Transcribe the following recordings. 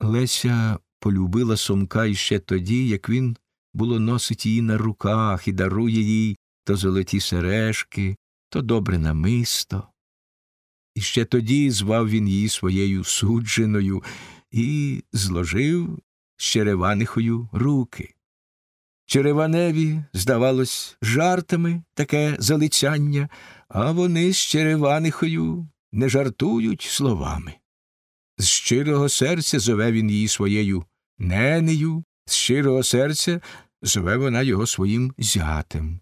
Леся полюбила Сомка іще тоді, як він було носить її на руках і дарує їй то золоті сережки, то добре намисто. І ще тоді звав він її своєю судженою і зложив з Череванихою руки. Череваневі, здавалось, жартами таке залицяння, а вони з Череванихою не жартують словами. З щирого серця зове він її своєю ненею, з щирого серця зове вона його своїм зятем.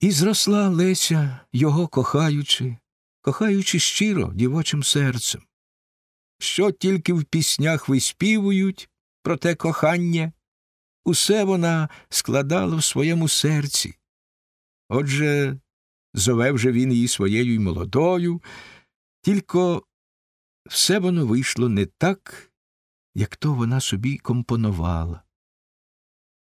І зросла Леся, його кохаючи, кохаючи щиро дівочим серцем. Що тільки в піснях виспівують про те кохання, усе вона складала в своєму серці. Отже, зове вже він її своєю й молодою, тільки все воно вийшло не так, як то вона собі компонувала.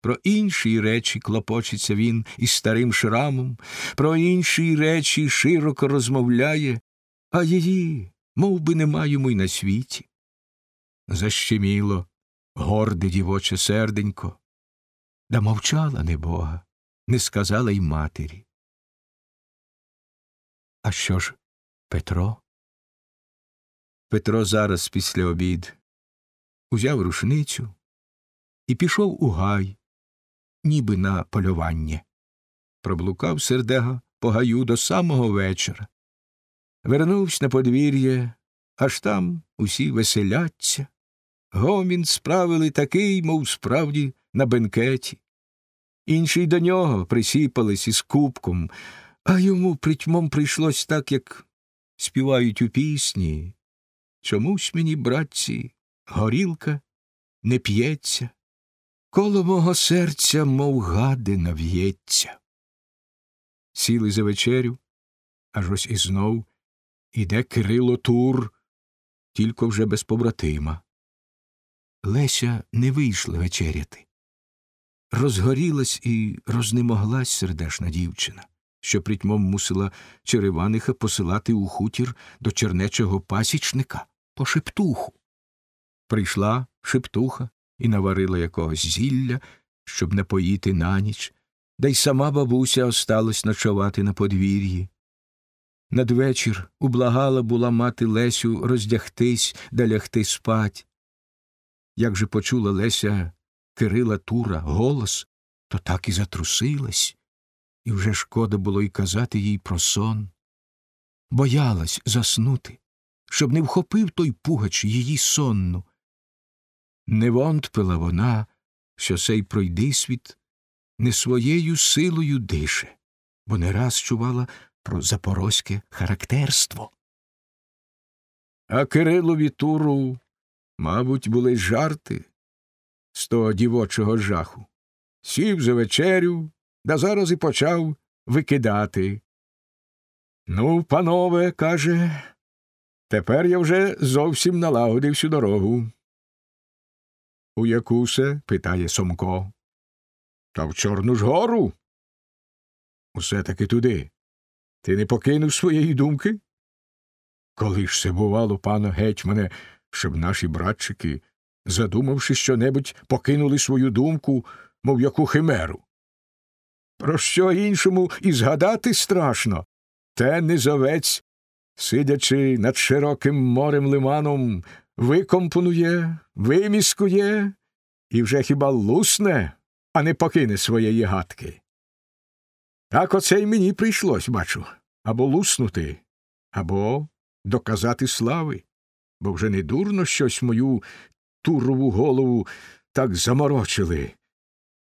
Про інші речі клопочеться він із старим шрамом, про інші речі широко розмовляє, а її мов би, нема йому й на світі. Защеміло горде дівоче серденько, да мовчала небога, не сказала й матері. А що ж, Петро? Петро зараз після обід узяв рушницю і пішов у гай, ніби на полювання. Проблукав сердега по гаю до самого вечора. Вернувся на подвір'я, аж там усі веселяться. Гомін справили такий, мов справді, на бенкеті. Інші до нього присіпались із кубком, а йому притьмом прийшлось так, як співають у пісні. Чомусь мені, братці, горілка не п'ється, коло мого серця, мов гади, нав'ється. Сіли за вечерю, аж ось і знов іде Кирило Тур, тільки вже без побратима. Леся не вийшла вечеряти. Розгорілась і рознемоглась сердешна дівчина, що притьмом мусила Череваниха посилати у хутір до чернечого пасічника по шептуху. Прийшла шептуха і наварила якогось зілля, щоб не поїти на ніч, да й сама бабуся осталась ночувати на подвір'ї. Надвечір ублагала була мати Лесю роздягтись да лягти спать. Як же почула Леся Кирила Тура голос, то так і затрусилась, і вже шкода було й казати їй про сон. Боялась заснути, щоб не вхопив той пугач її сонну. Не вонтпила вона, що сей пройдисвіт не своєю силою дише, бо не раз чувала про запорозьке характерство. А Кирилові туру, мабуть, були жарти з того дівочого жаху. Сів за вечерю, да зараз і почав викидати. Ну, панове, каже, тепер я вже зовсім налагодив всю дорогу. У яку се? питає Сомко. Та в Чорну ж гору. Усе таки туди. Ти не покинув своєї думки? Коли ж це бувало, пане гетьмане, щоб наші братчики, задумавши щонебудь, покинули свою думку, мов яку химеру? Про що іншому і згадати страшно? Те низовець, сидячи над широким морем лиманом, викомпонує, виміскує і вже хіба лусне, а не покине своєї гадки. Так оце й мені прийшлось, бачу, або луснути, або доказати слави, бо вже не дурно щось мою турову голову так заморочили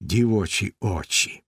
дівочі очі.